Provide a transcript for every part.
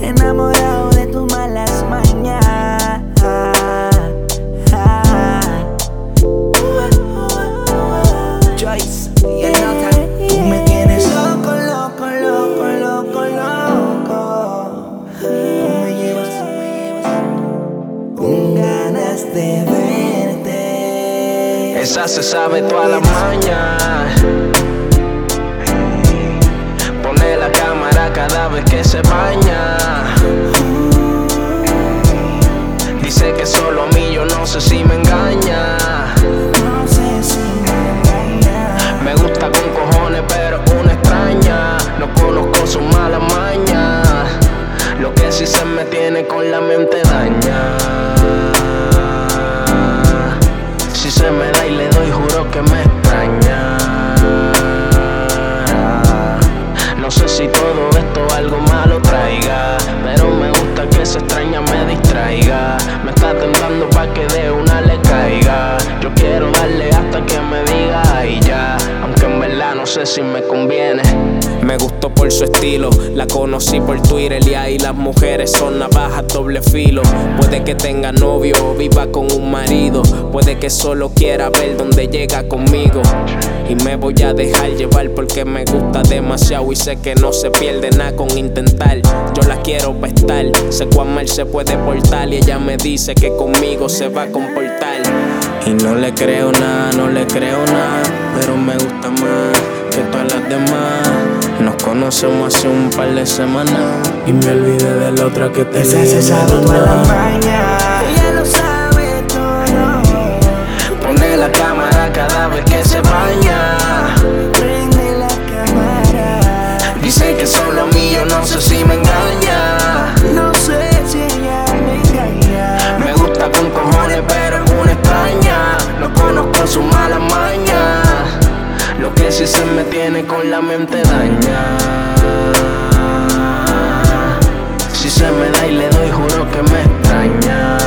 enamorado de tus malas mañas. Joyce. Tú me tienes loco, loco, loco, loco, loco. Tú me llevas, tú me llevas ganas de verte. Esa se sabe toda la maña. Que solo a mí, yo no sé si me engaña. Si me conviene. Me gustó por su estilo, la conocí por Twitter y ahí las mujeres son navajas doble filo. Puede que tenga novio o viva con un marido, puede que solo quiera ver dónde llega conmigo. Y me voy a dejar llevar porque me gusta demasiado y sé que no se pierde nada con intentar. Yo la quiero pestar, sé cuán mal se puede portar y ella me dice que conmigo se va a comportar. Y no le creo nada, no le creo nada, pero me gusta más que todas las demás. Nos conocemos hace un par de semanas y me olvidé de la otra que te Esa se sabe toda la maña. Sí se me tiene con la mente daña. Si se me da y le doy, juro que me extraña.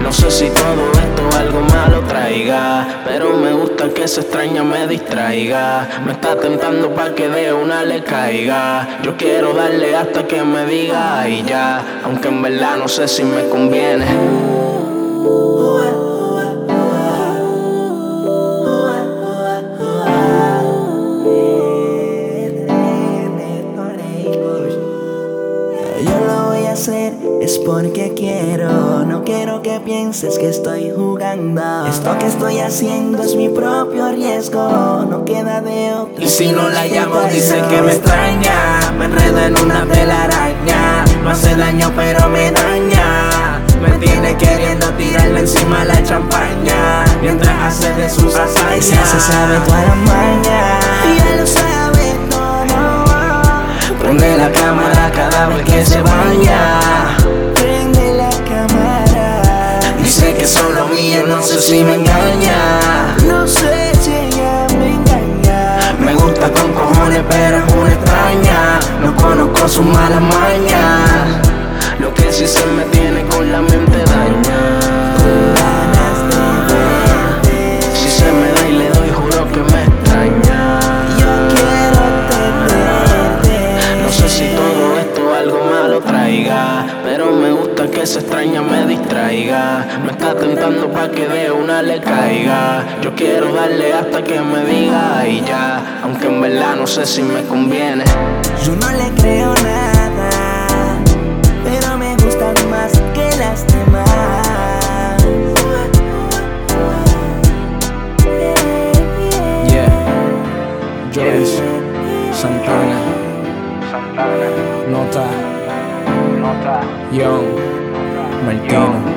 No sé si todo esto algo malo traiga, pero me gusta que esa extraña me distraiga. Me está tentando pa' que de una le caiga. Yo quiero darle hasta que me diga y ya, aunque en verdad no sé si me conviene. Porque quiero. No quiero que pienses que estoy jugando. Esto que estoy haciendo es mi propio riesgo. No queda de otro. Y si no la llamo, dice que me extraña. Me enredo en una telaraña. No hace daño, pero me daña. Me tiene queriendo tirarle encima la champaña. Mientras hace de sus hazañas. Se sabe toda la maña. Pero es una extraña. No conozco su mala maña. Distraiga. Me está tentando pa' que de una le caiga. Yo quiero darle hasta que me diga y ya, aunque en verdad no sé si me conviene. Yo no le creo nada, pero me gustan más que las demás. Yeah, Joyce, Santana, Nota, Young, Martino.